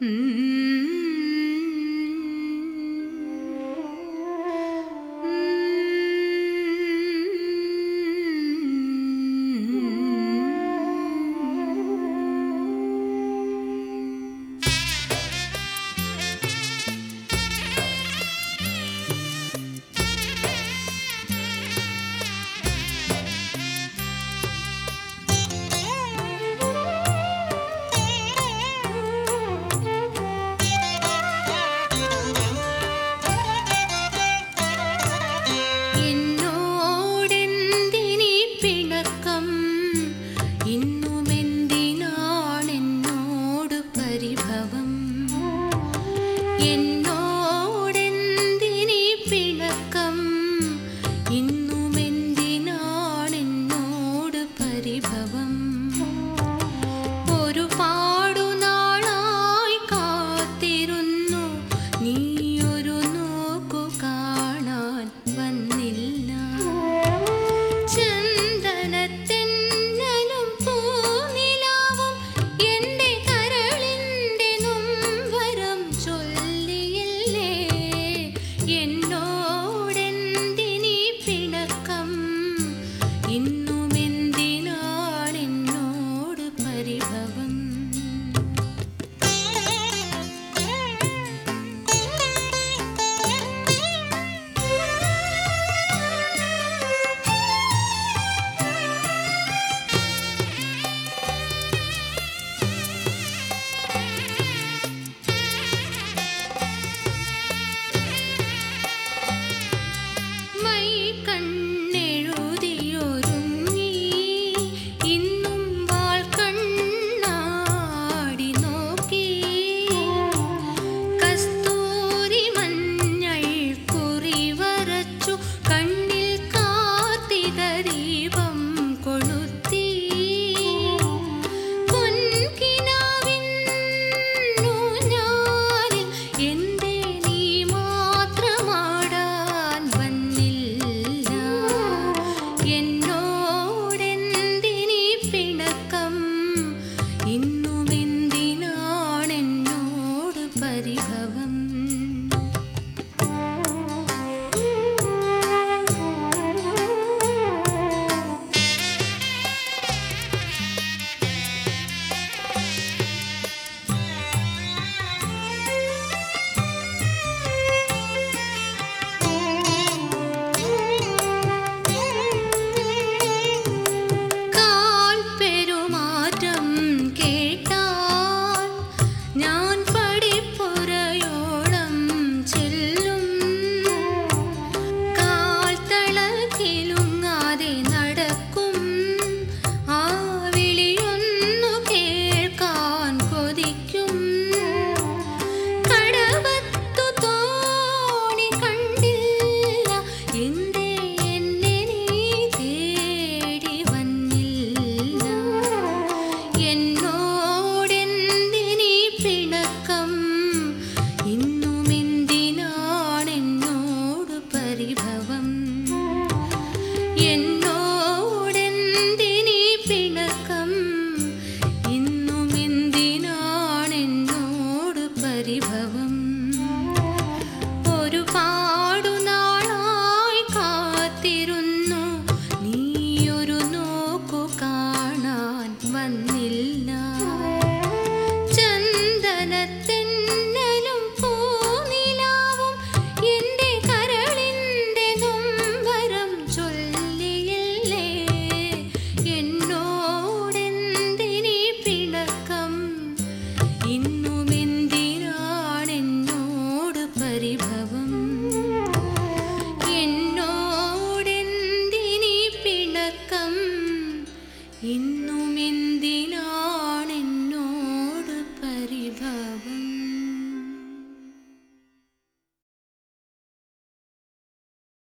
Hmm. परिभा